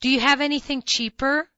Do you have anything cheaper?"